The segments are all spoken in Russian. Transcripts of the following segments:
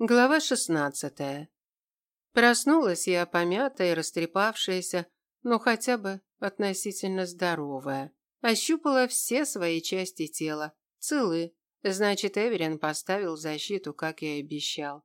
Глава шестнадцатая. Проснулась я помятая и растрепавшаяся, но хотя бы относительно здоровая. Ощупала все свои части тела. Целы. Значит, Эверин поставил защиту, как и обещал.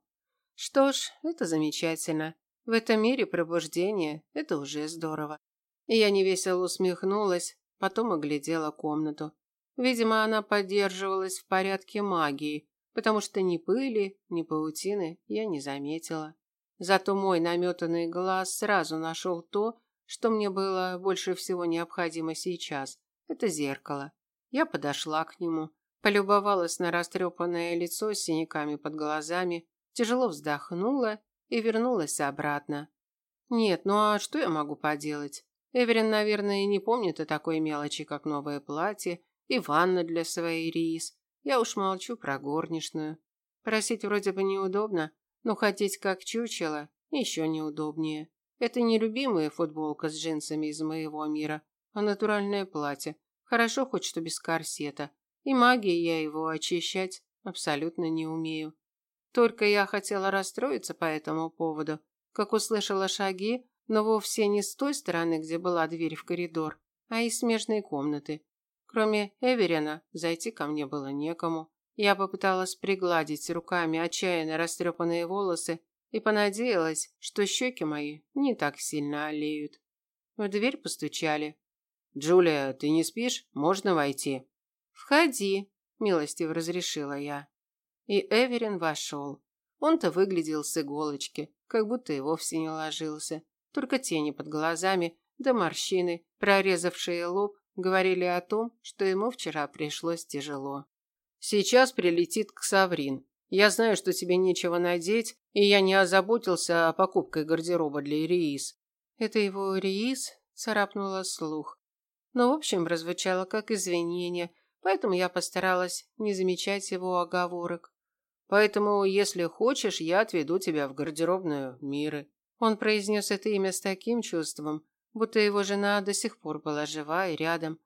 Что ж, это замечательно. В этом мире пробуждение – это уже здорово. Я невесело усмехнулась, потом оглядела комнату. Видимо, она поддерживалась в порядке магии, потому что ни пыли, ни паутины я не заметила. Зато мой наметанный глаз сразу нашел то, что мне было больше всего необходимо сейчас. Это зеркало. Я подошла к нему, полюбовалась на растрепанное лицо с синяками под глазами, тяжело вздохнула и вернулась обратно. Нет, ну а что я могу поделать? Эверин, наверное, не помнит о такой мелочи, как новое платье и ванна для своей рис. Я уж молчу про горничную. Просить вроде бы неудобно, но хотеть как чучело еще неудобнее. Это не любимая футболка с джинсами из моего мира, а натуральное платье. Хорошо хоть что без корсета. И магией я его очищать абсолютно не умею. Только я хотела расстроиться по этому поводу, как услышала шаги, но вовсе не с той стороны, где была дверь в коридор, а из смежной комнаты. Кроме Эверина, зайти ко мне было некому. Я попыталась пригладить руками отчаянно растрепанные волосы и понадеялась, что щеки мои не так сильно олеют. В дверь постучали. «Джулия, ты не спишь? Можно войти?» «Входи», – милостиво разрешила я. И Эверин вошел. Он-то выглядел с иголочки, как будто и вовсе не ложился. Только тени под глазами, да морщины, прорезавшие лоб, Говорили о том, что ему вчера пришлось тяжело. Сейчас прилетит к Саврин. Я знаю, что тебе нечего надеть, и я не озаботился о покупке гардероба для Риис. Это его Риис царапнула слух. Но, в общем, прозвучало как извинение, поэтому я постаралась не замечать его оговорок. Поэтому, если хочешь, я отведу тебя в гардеробную Миры. Он произнес это имя с таким чувством, будто его жена до сих пор была жива и рядом.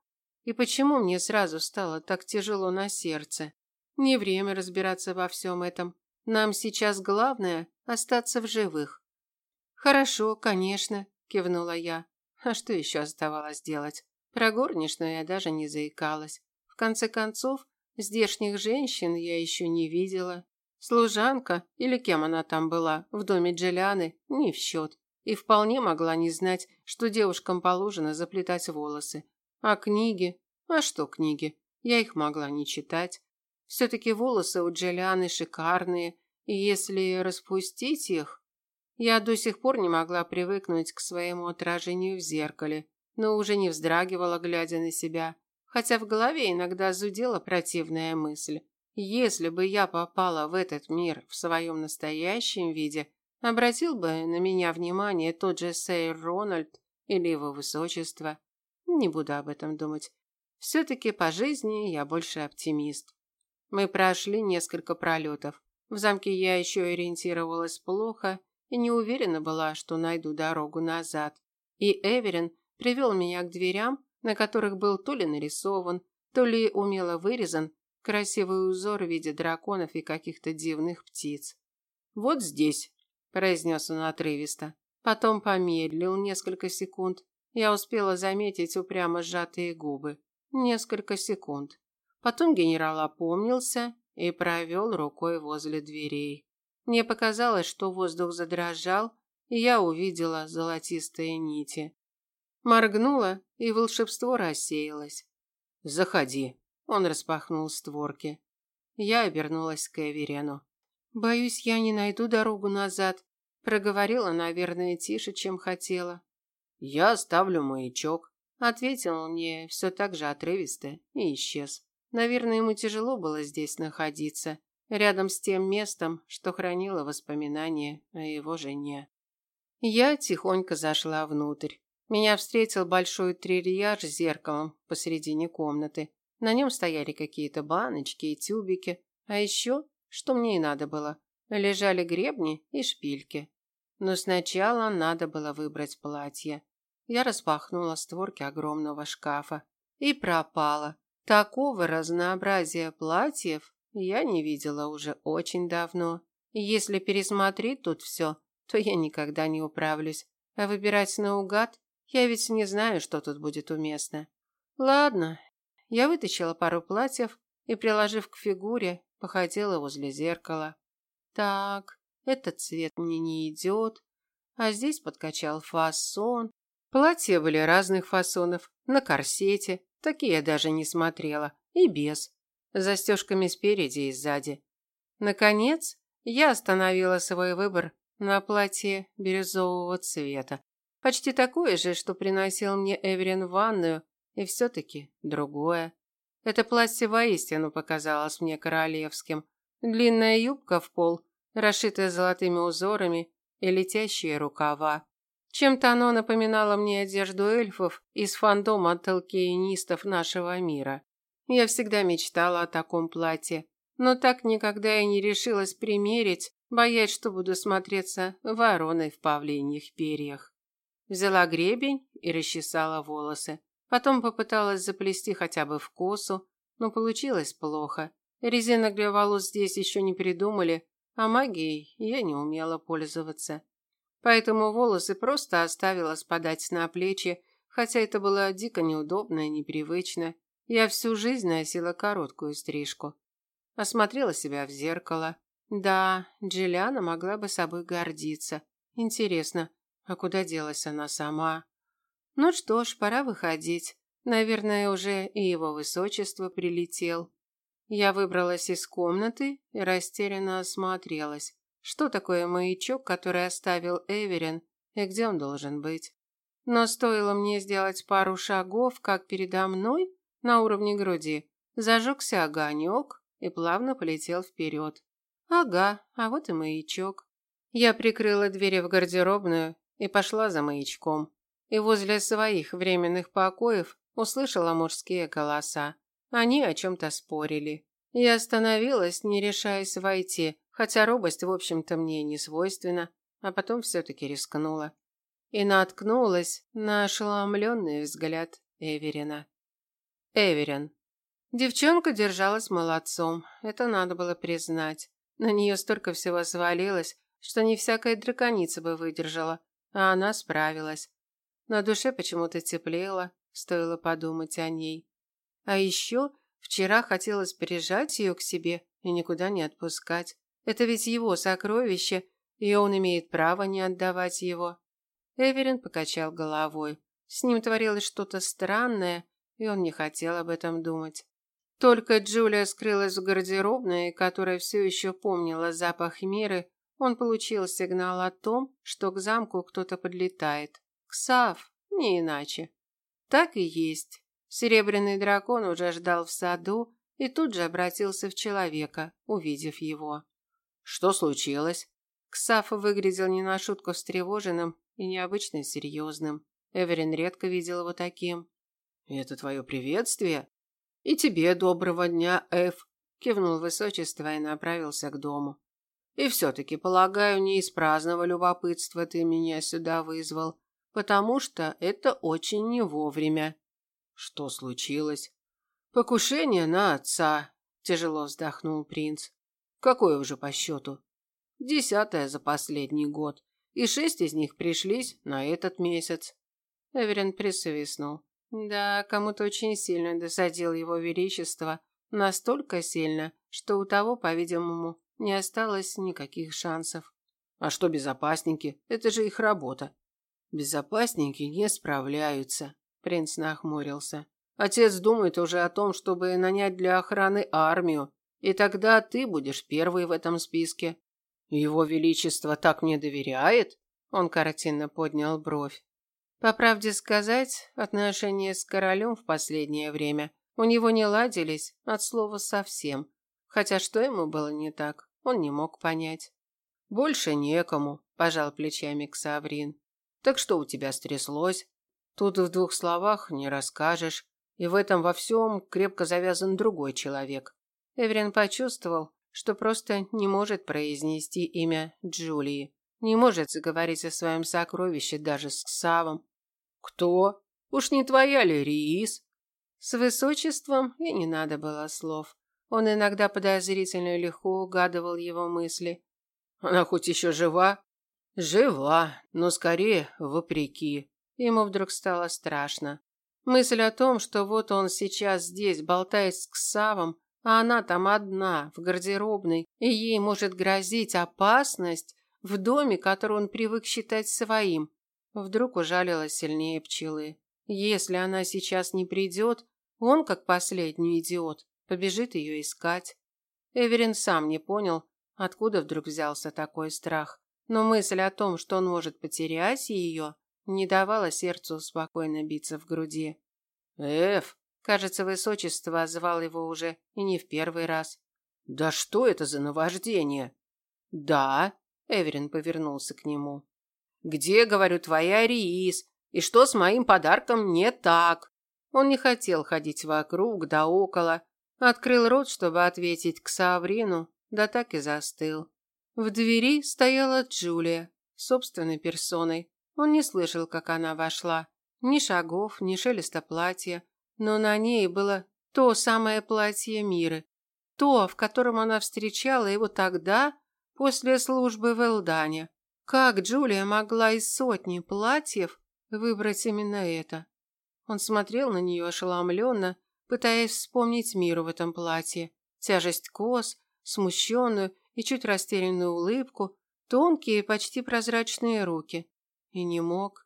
И почему мне сразу стало так тяжело на сердце? Не время разбираться во всем этом. Нам сейчас главное остаться в живых. Хорошо, конечно, кивнула я. А что еще оставалось делать? Про горничную я даже не заикалась. В конце концов, здешних женщин я еще не видела. Служанка, или кем она там была, в доме Джелианы, не в счет и вполне могла не знать, что девушкам положено заплетать волосы. А книги? А что книги? Я их могла не читать. Все-таки волосы у Джолианы шикарные, и если распустить их... Я до сих пор не могла привыкнуть к своему отражению в зеркале, но уже не вздрагивала, глядя на себя, хотя в голове иногда зудела противная мысль. Если бы я попала в этот мир в своем настоящем виде, Обратил бы на меня внимание тот же сэр Рональд или его высочество. Не буду об этом думать. Все-таки по жизни я больше оптимист. Мы прошли несколько пролетов. В замке я еще ориентировалась плохо и не уверена была, что найду дорогу назад. И Эверин привел меня к дверям, на которых был то ли нарисован, то ли умело вырезан красивый узор в виде драконов и каких-то дивных птиц. Вот здесь произнес он отрывисто. Потом помедлил несколько секунд. Я успела заметить упрямо сжатые губы. Несколько секунд. Потом генерал опомнился и провел рукой возле дверей. Мне показалось, что воздух задрожал, и я увидела золотистые нити. Моргнула, и волшебство рассеялось. «Заходи», – он распахнул створки. Я обернулась к Эверену. Боюсь, я не найду дорогу назад, проговорила, наверное, тише, чем хотела. Я оставлю маячок, ответил мне все так же отрывисто и исчез. Наверное, ему тяжело было здесь находиться, рядом с тем местом, что хранило воспоминания о его жене. Я тихонько зашла внутрь. Меня встретил большой трильяж с зеркалом посредине комнаты. На нем стояли какие-то баночки и тюбики, а еще что мне и надо было. Лежали гребни и шпильки. Но сначала надо было выбрать платье. Я распахнула створки огромного шкафа и пропала. Такого разнообразия платьев я не видела уже очень давно. Если пересмотреть тут все, то я никогда не управлюсь. А выбирать наугад, я ведь не знаю, что тут будет уместно. Ладно. Я вытащила пару платьев и, приложив к фигуре, походила возле зеркала. Так, этот цвет мне не идет, а здесь подкачал фасон. Платья были разных фасонов, на корсете, такие я даже не смотрела, и без, застежками спереди и сзади. Наконец, я остановила свой выбор на платье бирюзового цвета, почти такое же, что приносил мне Эверин в ванную, и все-таки другое. Это платье воистину показалось мне королевским. Длинная юбка в пол, расшитая золотыми узорами, и летящие рукава. Чем-то оно напоминало мне одежду эльфов из фандома толкиенистов нашего мира. Я всегда мечтала о таком платье, но так никогда и не решилась примерить, боясь, что буду смотреться вороной в павлиньих перьях. Взяла гребень и расчесала волосы. Потом попыталась заплести хотя бы в косу, но получилось плохо. Резинок для волос здесь еще не придумали, а магией я не умела пользоваться. Поэтому волосы просто оставила спадать на плечи, хотя это было дико неудобно и непривычно. Я всю жизнь носила короткую стрижку. Осмотрела себя в зеркало. Да, Джиллиана могла бы собой гордиться. Интересно, а куда делась она сама? Ну что ж, пора выходить. Наверное, уже и его высочество прилетел. Я выбралась из комнаты и растерянно осмотрелась. Что такое маячок, который оставил Эверин, и где он должен быть? Но стоило мне сделать пару шагов, как передо мной, на уровне груди, зажегся огонек и плавно полетел вперед. Ага, а вот и маячок. Я прикрыла двери в гардеробную и пошла за маячком. И возле своих временных покоев услышала мужские голоса. Они о чем-то спорили. Я остановилась, не решаясь войти, хотя робость, в общем-то, мне не свойственна, а потом все-таки рискнула. И наткнулась на ошеломленный взгляд Эверина. Эверин. Девчонка держалась молодцом, это надо было признать. На нее столько всего свалилось, что не всякая драконица бы выдержала, а она справилась. На душе почему-то теплело, стоило подумать о ней. А еще Вчера хотелось прижать ее к себе и никуда не отпускать. Это ведь его сокровище, и он имеет право не отдавать его. Эверин покачал головой. С ним творилось что-то странное, и он не хотел об этом думать. Только Джулия скрылась в гардеробной, которая все еще помнила запах миры, он получил сигнал о том, что к замку кто-то подлетает. Ксав, не иначе. Так и есть. Серебряный дракон уже ждал в саду и тут же обратился в человека, увидев его. Что случилось? Ксаф выглядел не на шутку встревоженным и необычно серьезным. Эверин редко видел его таким. «Это твое приветствие?» «И тебе доброго дня, Эф», – кивнул высочество и направился к дому. «И все-таки, полагаю, не из праздного любопытства ты меня сюда вызвал, потому что это очень не вовремя. Что случилось? Покушение на отца, тяжело вздохнул принц. Какое уже по счету? Десятое за последний год, и шесть из них пришлись на этот месяц. Эверин присвистнул. Да, кому-то очень сильно досадил его величество, настолько сильно, что у того, по-видимому, не осталось никаких шансов. А что безопасники? Это же их работа. Безопасники не справляются, Принц нахмурился. Отец думает уже о том, чтобы нанять для охраны армию, и тогда ты будешь первый в этом списке. Его величество так мне доверяет? Он картинно поднял бровь. По правде сказать, отношения с королем в последнее время у него не ладились от слова совсем. Хотя что ему было не так, он не мог понять. Больше некому, пожал плечами Ксаврин. Так что у тебя стряслось? Тут в двух словах не расскажешь, и в этом во всем крепко завязан другой человек. Эверин почувствовал, что просто не может произнести имя Джулии, не может заговорить о своем сокровище даже с Савом. Кто? Уж не твоя ли Риис? С высочеством и не надо было слов. Он иногда подозрительно легко угадывал его мысли. Она хоть еще жива? Жива, но скорее вопреки. Ему вдруг стало страшно. Мысль о том, что вот он сейчас здесь болтает с Ксавом, а она там одна, в гардеробной, и ей может грозить опасность в доме, который он привык считать своим, вдруг ужалила сильнее пчелы. Если она сейчас не придет, он, как последний идиот, побежит ее искать. Эверин сам не понял, откуда вдруг взялся такой страх. Но мысль о том, что он может потерять ее, не давала сердцу спокойно биться в груди. «Эф!» Кажется, высочество звал его уже и не в первый раз. «Да что это за наваждение?» «Да», — Эверин повернулся к нему. «Где, говорю, твоя Риис? И что с моим подарком не так?» Он не хотел ходить вокруг да около, открыл рот, чтобы ответить к Саврину, да так и застыл. В двери стояла Джулия, собственной персоной. Он не слышал, как она вошла. Ни шагов, ни шелеста платья, но на ней было то самое платье Миры, то, в котором она встречала его тогда, после службы в Элдане. Как Джулия могла из сотни платьев выбрать именно это? Он смотрел на нее ошеломленно, пытаясь вспомнить Миру в этом платье. Тяжесть кос, смущенную и чуть растерянную улыбку, тонкие, почти прозрачные руки. И не мог.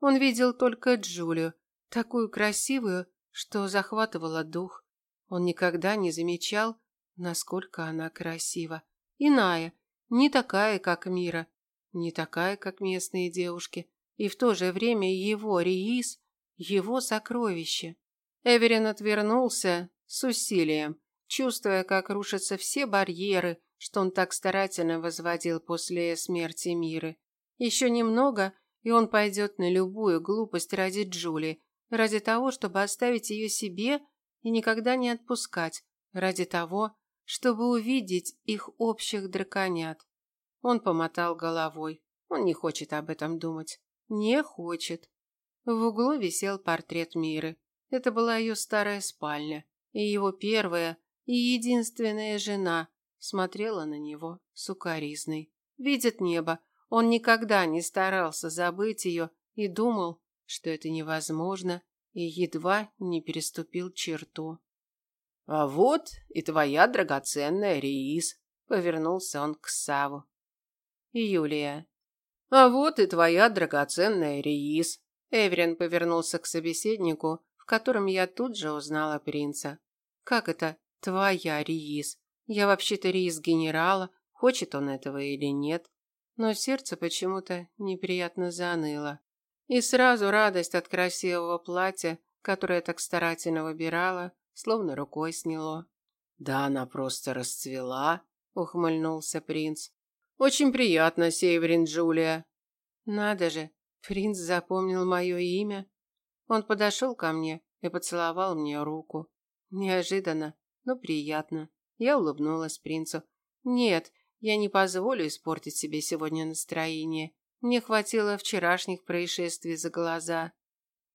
Он видел только Джулию, такую красивую, что захватывала дух. Он никогда не замечал, насколько она красива. Иная, не такая, как Мира, не такая, как местные девушки, и в то же время его Риис его сокровище. Эверин отвернулся с усилием, чувствуя, как рушатся все барьеры, что он так старательно возводил после смерти Миры. Еще немного, и он пойдет на любую глупость ради Джули, ради того, чтобы оставить ее себе и никогда не отпускать, ради того, чтобы увидеть их общих драконят. Он помотал головой. Он не хочет об этом думать. Не хочет. В углу висел портрет Миры. Это была ее старая спальня, и его первая и единственная жена смотрела на него сукаризной. Видит небо, он никогда не старался забыть ее и думал, что это невозможно, и едва не переступил черту. «А вот и твоя драгоценная Риис», — повернулся он к Саву. «Юлия». «А вот и твоя драгоценная Риис», Эврин повернулся к собеседнику, в котором я тут же узнала принца. Как это твоя Риис? Я вообще-то Риис генерала, хочет он этого или нет. Но сердце почему-то неприятно заныло. И сразу радость от красивого платья, которое так старательно выбирала, словно рукой сняло. Да она просто расцвела, ухмыльнулся принц. Очень приятно, Северин Джулия. Надо же, Принц запомнил мое имя. Он подошел ко мне и поцеловал мне руку. Неожиданно, но приятно. Я улыбнулась принцу. Нет, я не позволю испортить себе сегодня настроение. Мне хватило вчерашних происшествий за глаза.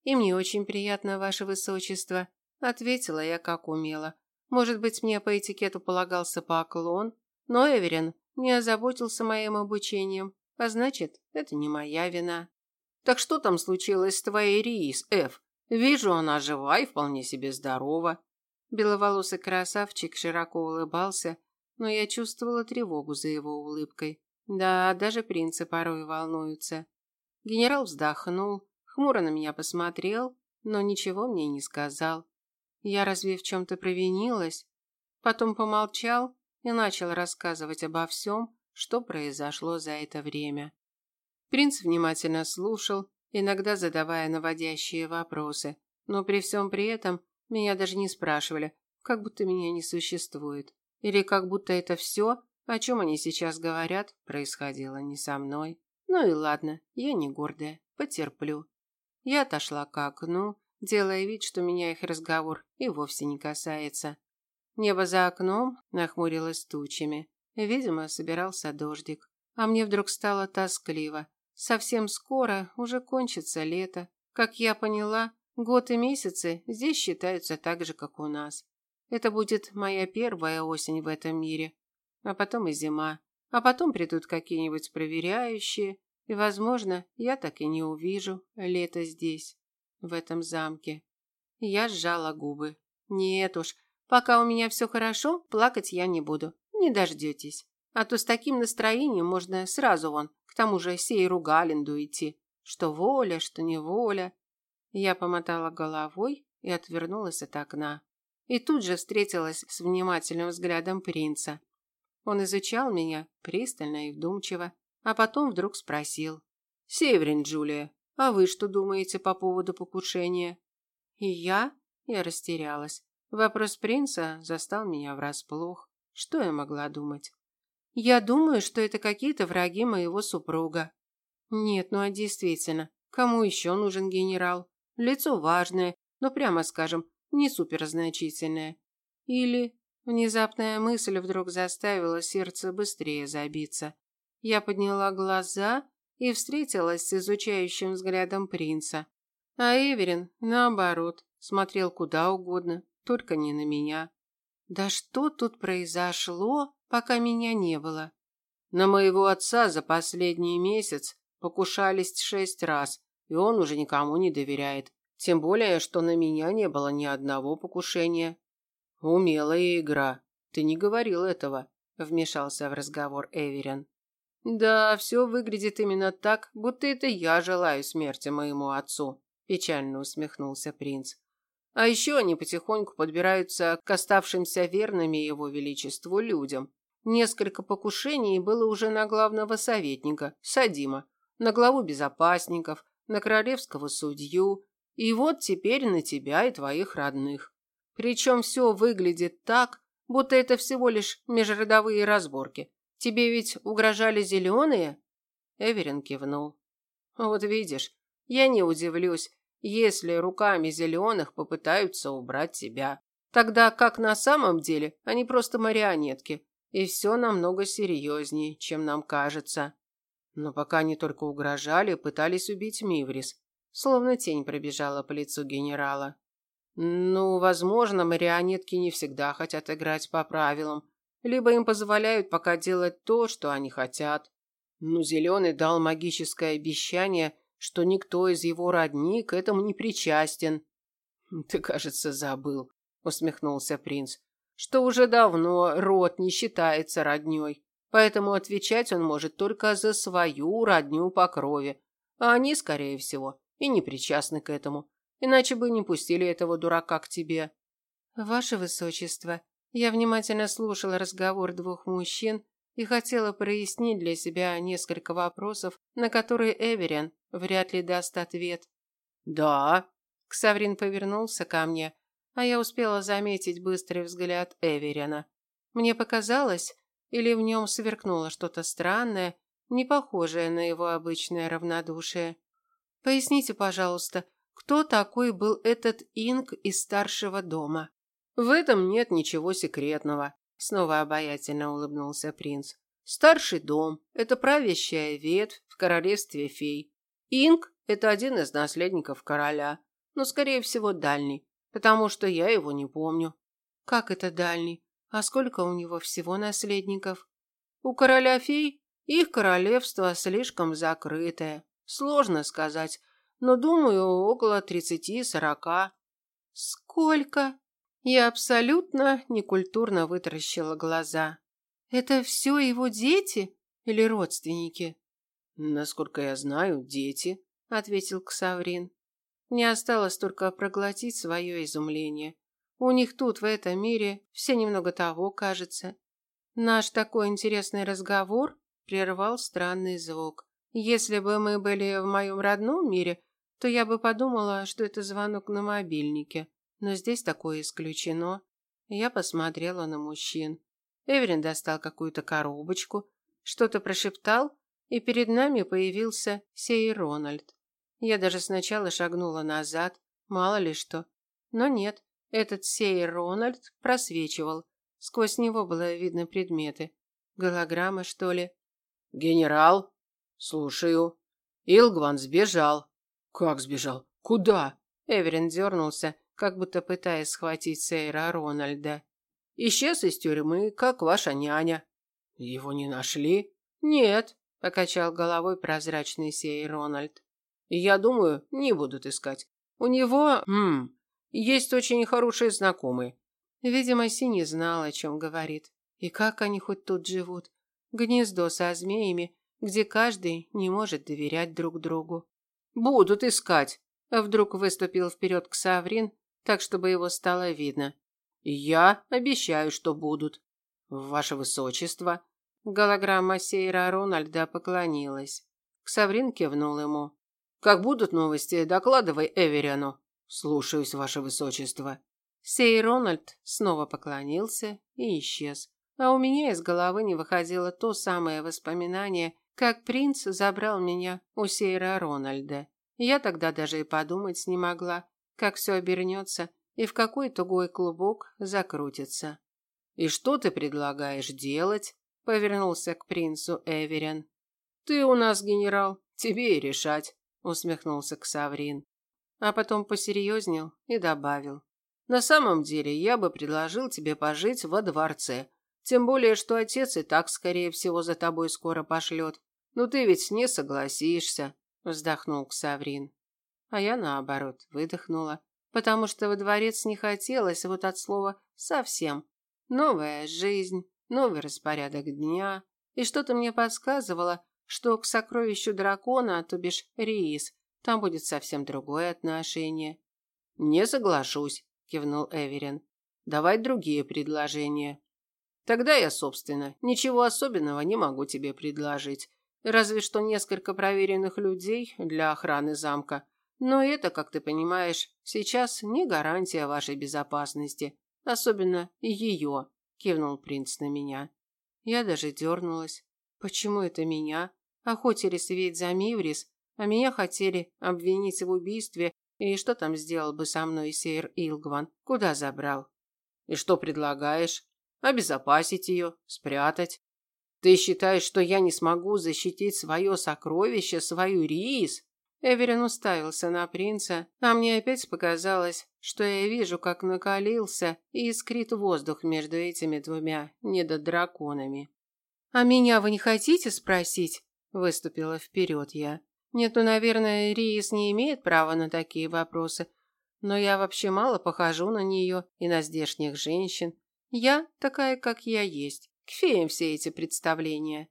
И мне очень приятно, ваше высочество, ответила я как умела. Может быть, мне по этикету полагался поклон, но Эверин не озаботился моим обучением, а значит, это не моя вина. Так что там случилось с твоей Риис, Эф? Вижу, она жива и вполне себе здорова. Беловолосый красавчик широко улыбался, но я чувствовала тревогу за его улыбкой. Да, даже принцы порой волнуются. Генерал вздохнул, хмуро на меня посмотрел, но ничего мне не сказал. Я разве в чем-то провинилась? Потом помолчал и начал рассказывать обо всем, что произошло за это время. Принц внимательно слушал, иногда задавая наводящие вопросы, но при всем при этом меня даже не спрашивали, как будто меня не существует. Или как будто это все, о чем они сейчас говорят, происходило не со мной. Ну и ладно, я не гордая, потерплю. Я отошла к окну, делая вид, что меня их разговор и вовсе не касается. Небо за окном нахмурилось тучами. Видимо, собирался дождик. А мне вдруг стало тоскливо. Совсем скоро уже кончится лето. Как я поняла, год и месяцы здесь считаются так же, как у нас. Это будет моя первая осень в этом мире. А потом и зима. А потом придут какие-нибудь проверяющие, и, возможно, я так и не увижу лето здесь, в этом замке. Я сжала губы. Нет уж, пока у меня все хорошо, плакать я не буду. Не дождетесь. А то с таким настроением можно сразу вон, к тому же Сейру Галенду идти. Что воля, что неволя. Я помотала головой и отвернулась от окна. И тут же встретилась с внимательным взглядом принца. Он изучал меня пристально и вдумчиво, а потом вдруг спросил. «Северин, Джулия, а вы что думаете по поводу покушения?» И я? Я растерялась. Вопрос принца застал меня врасплох. Что я могла думать? Я думаю, что это какие-то враги моего супруга. Нет, ну а действительно, кому еще нужен генерал? Лицо важное, но прямо скажем, не суперзначительное. Или внезапная мысль вдруг заставила сердце быстрее забиться. Я подняла глаза и встретилась с изучающим взглядом принца. А Эверин, наоборот, смотрел куда угодно, только не на меня. Да что тут произошло, пока меня не было? На моего отца за последний месяц покушались шесть раз, и он уже никому не доверяет. Тем более, что на меня не было ни одного покушения. Умелая игра. Ты не говорил этого, вмешался в разговор Эверин. Да, все выглядит именно так, будто это я желаю смерти моему отцу, печально усмехнулся принц. А еще они потихоньку подбираются к оставшимся верными его величеству людям. Несколько покушений было уже на главного советника, Садима, на главу безопасников, на королевского судью, и вот теперь на тебя и твоих родных. Причем все выглядит так, будто это всего лишь межродовые разборки. Тебе ведь угрожали зеленые?» Эверин кивнул. «Вот видишь, я не удивлюсь, если руками зеленых попытаются убрать тебя. Тогда как на самом деле они просто марионетки, и все намного серьезнее, чем нам кажется. Но пока они только угрожали, пытались убить Миврис. Словно тень пробежала по лицу генерала. Ну, возможно, марионетки не всегда хотят играть по правилам, либо им позволяют пока делать то, что они хотят. Ну, Зеленый дал магическое обещание, что никто из его родни к этому не причастен. Ты, кажется, забыл, усмехнулся принц, что уже давно род не считается роднёй, поэтому отвечать он может только за свою родню по крови, а они, скорее всего, и не причастны к этому, иначе бы не пустили этого дурака к тебе. Ваше высочество, я внимательно слушала разговор двух мужчин и хотела прояснить для себя несколько вопросов, на которые Эверин вряд ли даст ответ. «Да». Ксаврин повернулся ко мне, а я успела заметить быстрый взгляд Эверина. Мне показалось, или в нем сверкнуло что-то странное, не похожее на его обычное равнодушие. «Поясните, пожалуйста, кто такой был этот Инг из старшего дома?» В этом нет ничего секретного, снова обаятельно улыбнулся принц. Старший дом это правящая ветвь в королевстве фей. Инг это один из наследников короля, но скорее всего дальний, потому что я его не помню. Как это дальний? А сколько у него всего наследников? У короля фей их королевство слишком закрытое. Сложно сказать, но думаю, около тридцати-сорока. Сколько? Я абсолютно некультурно вытаращила глаза. Это все его дети или родственники? Насколько я знаю, дети, ответил Ксаврин. Мне осталось только проглотить свое изумление. У них тут, в этом мире, все немного того, кажется. Наш такой интересный разговор прервал странный звук. Если бы мы были в моем родном мире, то я бы подумала, что это звонок на мобильнике. Но здесь такое исключено. Я посмотрела на мужчин. Эверин достал какую-то коробочку, что-то прошептал, и перед нами появился сей Рональд. Я даже сначала шагнула назад, мало ли что. Но нет, этот сей Рональд просвечивал. Сквозь него было видно предметы. Голограммы, что ли? «Генерал?» «Слушаю». Илгван сбежал. «Как сбежал? Куда?» Эверин дернулся, как будто пытаясь схватить Сейра Рональда. Исчез из тюрьмы, как ваша няня. Его не нашли? Нет, покачал головой прозрачный сей Рональд. Я думаю, не будут искать. У него, хм, есть очень хорошие знакомые. Видимо, Си не знал, о чем говорит. И как они хоть тут живут? Гнездо со змеями, где каждый не может доверять друг другу. Будут искать. Вдруг выступил вперед Ксаврин, так чтобы его стало видно. Я обещаю, что будут. Ваше высочество. Голограмма Сейра Рональда поклонилась. Ксаврин кивнул ему. Как будут новости, докладывай Эверяну. Слушаюсь, ваше высочество. Сей Рональд снова поклонился и исчез. А у меня из головы не выходило то самое воспоминание, как принц забрал меня у Сейра Рональда. Я тогда даже и подумать не могла, как все обернется и в какой тугой клубок закрутится. «И что ты предлагаешь делать?» – повернулся к принцу Эверин. «Ты у нас генерал, тебе и решать», – усмехнулся Ксаврин. А потом посерьезнел и добавил. «На самом деле я бы предложил тебе пожить во дворце, тем более, что отец и так, скорее всего, за тобой скоро пошлет. Но ты ведь не согласишься», – вздохнул Ксаврин. А я, наоборот, выдохнула, потому что во дворец не хотелось вот от слова «совсем». Новая жизнь, новый распорядок дня, и что-то мне подсказывало, что к сокровищу дракона, то бишь Риис, там будет совсем другое отношение. «Не соглашусь», – кивнул Эверин. «Давай другие предложения». «Тогда я, собственно, ничего особенного не могу тебе предложить. Разве что несколько проверенных людей для охраны замка. Но это, как ты понимаешь, сейчас не гарантия вашей безопасности. Особенно ее, кивнул принц на меня. Я даже дернулась. Почему это меня? Охотились ведь за Миврис, а меня хотели обвинить в убийстве, и что там сделал бы со мной Сейр Илгван? Куда забрал? И что предлагаешь? Обезопасить ее, спрятать. Ты считаешь, что я не смогу защитить свое сокровище, свою Рис? Эверин уставился на принца, а мне опять показалось, что я вижу, как накалился и искрит воздух между этими двумя недодраконами. «А меня вы не хотите спросить?» – выступила вперед я. «Нет, ну, наверное, Риис не имеет права на такие вопросы, но я вообще мало похожу на нее и на здешних женщин. Я такая, как я есть. К феям все эти представления».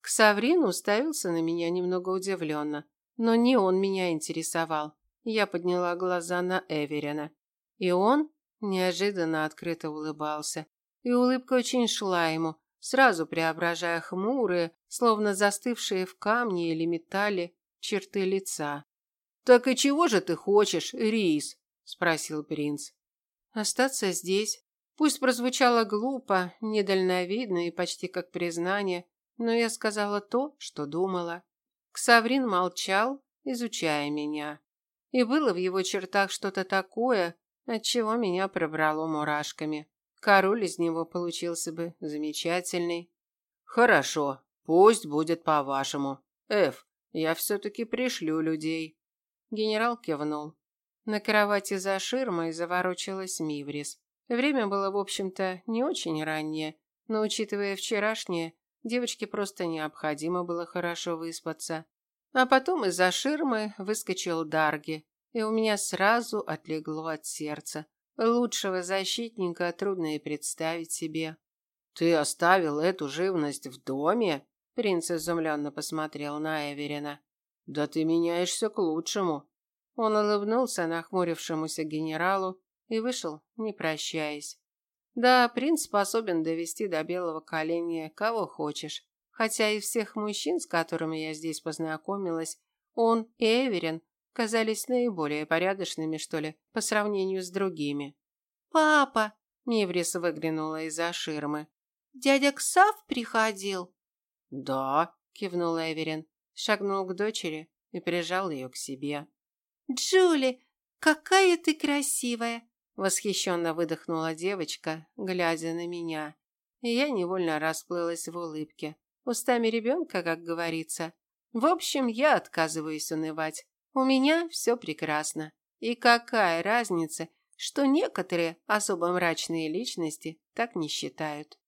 Ксаврин уставился на меня немного удивленно. Но не он меня интересовал. Я подняла глаза на Эверина. И он неожиданно открыто улыбался. И улыбка очень шла ему, сразу преображая хмурые, словно застывшие в камне или металле, черты лица. «Так и чего же ты хочешь, Рис?» – спросил принц. «Остаться здесь. Пусть прозвучало глупо, недальновидно и почти как признание, но я сказала то, что думала. Ксаврин молчал, изучая меня. И было в его чертах что-то такое, от чего меня пробрало мурашками. Король из него получился бы замечательный. Хорошо, пусть будет по-вашему. Эф, я все-таки пришлю людей. Генерал кивнул. На кровати за ширмой заворочилась Миврис. Время было, в общем-то, не очень раннее, но, учитывая вчерашнее, Девочке просто необходимо было хорошо выспаться. А потом из-за ширмы выскочил Дарги, и у меня сразу отлегло от сердца. Лучшего защитника трудно и представить себе. «Ты оставил эту живность в доме?» Принц изумленно посмотрел на Эверина. «Да ты меняешься к лучшему». Он улыбнулся нахмурившемуся генералу и вышел, не прощаясь. Да, принц способен довести до белого коленя кого хочешь. Хотя из всех мужчин, с которыми я здесь познакомилась, он и Эверин казались наиболее порядочными, что ли, по сравнению с другими. «Папа!» – Миврис выглянула из-за ширмы. «Дядя Ксав приходил?» «Да», – кивнул Эверин, шагнул к дочери и прижал ее к себе. «Джули, какая ты красивая! Восхищенно выдохнула девочка, глядя на меня. И я невольно расплылась в улыбке. Устами ребенка, как говорится. В общем, я отказываюсь унывать. У меня все прекрасно. И какая разница, что некоторые особо мрачные личности так не считают.